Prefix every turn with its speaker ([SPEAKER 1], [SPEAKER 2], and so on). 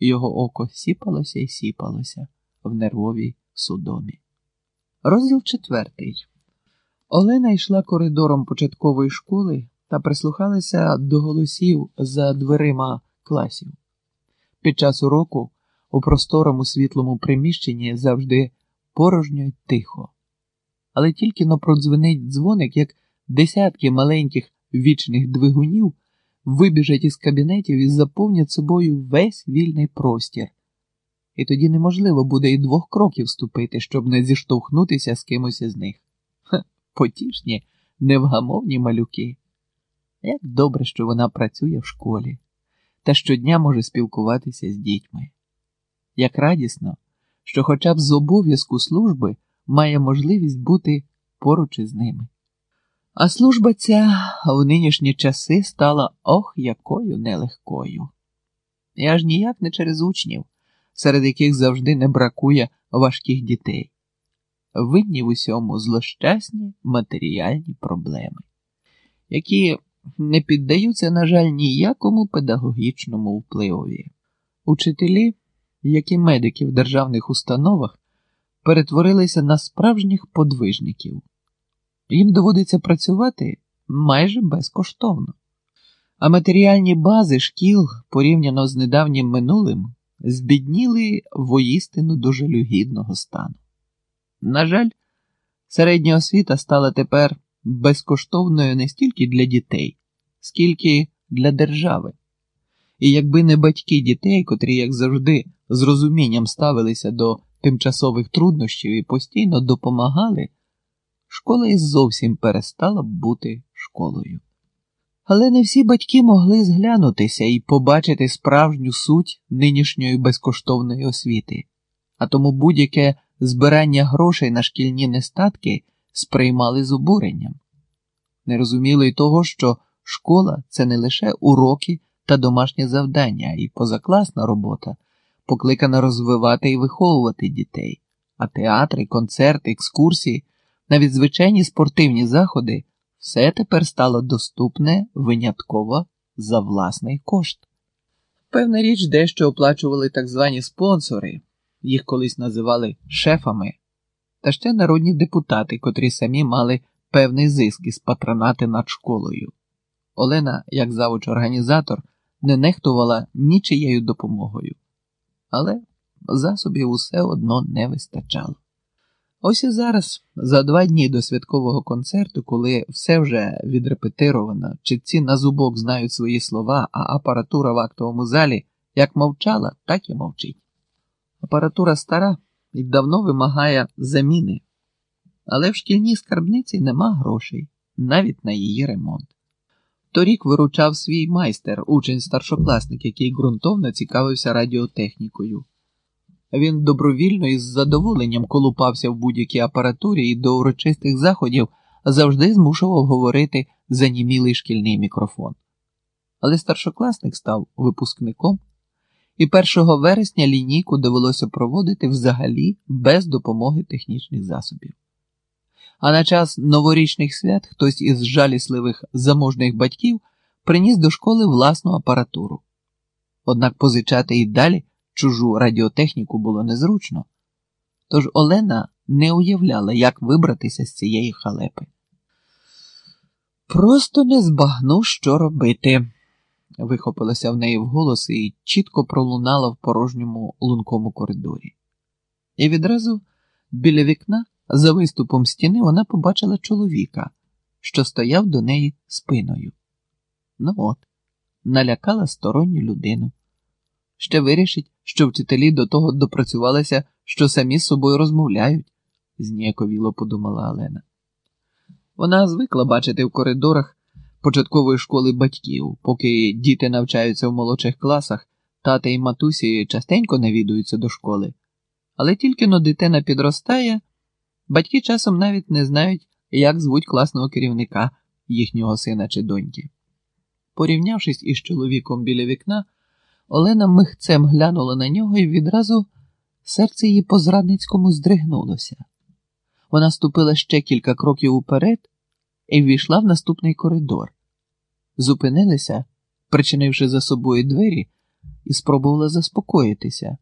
[SPEAKER 1] Його око сіпалося і сіпалося в нервовій судомі. Розділ четвертий. Олена йшла коридором початкової школи та прислухалася до голосів за дверима класів. Під час уроку у просторому світлому приміщенні завжди порожньо й тихо. Але тільки но продзвенить дзвоник, як десятки маленьких вічних двигунів вибіжать із кабінетів і заповнять собою весь вільний простір. І тоді неможливо буде і двох кроків ступити, щоб не зіштовхнутися з кимось із них. Ха, потішні, невгамовні малюки. Як добре, що вона працює в школі та щодня може спілкуватися з дітьми. Як радісно, що хоча б з обов'язку служби має можливість бути поруч із ними. А служба ця в нинішні часи стала ох якою нелегкою. І аж ніяк не через учнів, серед яких завжди не бракує важких дітей. Винні в усьому злощасні матеріальні проблеми, які не піддаються, на жаль, ніякому педагогічному впливові. Учителі, як і медики в державних установах, перетворилися на справжніх подвижників. Їм доводиться працювати майже безкоштовно. А матеріальні бази шкіл, порівняно з недавнім минулим, збідніли воїстину до жалюгідного стану. На жаль, середня освіта стала тепер безкоштовною не стільки для дітей, скільки для держави. І якби не батьки дітей, котрі, як завжди, з розумінням ставилися до тимчасових труднощів і постійно допомагали, школа і зовсім перестала бути школою. Але не всі батьки могли зглянутися і побачити справжню суть нинішньої безкоштовної освіти, а тому будь-яке збирання грошей на шкільні нестатки сприймали з обуренням. Не розуміли й того, що школа це не лише уроки та домашнє завдання, і позакласна робота, покликана розвивати і виховувати дітей, а театри, концерти, екскурсії, навіть звичайні спортивні заходи все тепер стало доступне винятково за власний кошт. Певна річ, дещо оплачували так звані спонсори, їх колись називали шефами, та ще народні депутати, котрі самі мали певний зиск із патронати над школою. Олена, як завуч організатор, не нехтувала нічиєю допомогою, але засобів усе одно не вистачало. Ось і зараз, за два дні до святкового концерту, коли все вже відрепетировано, читці на зубок знають свої слова, а апаратура в актовому залі як мовчала, так і мовчить. Апаратура стара і давно вимагає заміни, але в шкільній скарбниці нема грошей навіть на її ремонт. Торік виручав свій майстер, учень старшокласник, який ґрунтовно цікавився радіотехнікою. Він добровільно і з задоволенням колупався в будь-якій апаратурі і до урочистих заходів завжди змушував говорити занімілий шкільний мікрофон. Але старшокласник став випускником, і 1 вересня лінійку довелося проводити взагалі без допомоги технічних засобів. А на час новорічних свят хтось із жалісливих заможних батьків приніс до школи власну апаратуру. Однак позичати і далі чужу радіотехніку було незручно, тож Олена не уявляла, як вибратися з цієї халепи. Просто не збагну, що робити, вихопилося в неї вголос і чітко пролунала в порожньому лункому коридорі. І відразу біля вікна, за виступом стіни, вона побачила чоловіка, що стояв до неї спиною. Ну от, налякала сторонню людину. Ще вирішить, що вчителі до того допрацювалися, що самі з собою розмовляють, зніяковіло подумала Олена. Вона звикла бачити в коридорах початкової школи батьків, поки діти навчаються в молодших класах, тати і матусі частенько навідуються до школи. Але тільки но дитина підростає, батьки часом навіть не знають, як звуть класного керівника їхнього сина чи доньки. Порівнявшись із чоловіком біля вікна, Олена михцем глянула на нього і відразу серце її по зрадницькому здригнулося. Вона ступила ще кілька кроків уперед і ввійшла в наступний коридор. зупинилася, причинивши за собою двері, і спробувала заспокоїтися.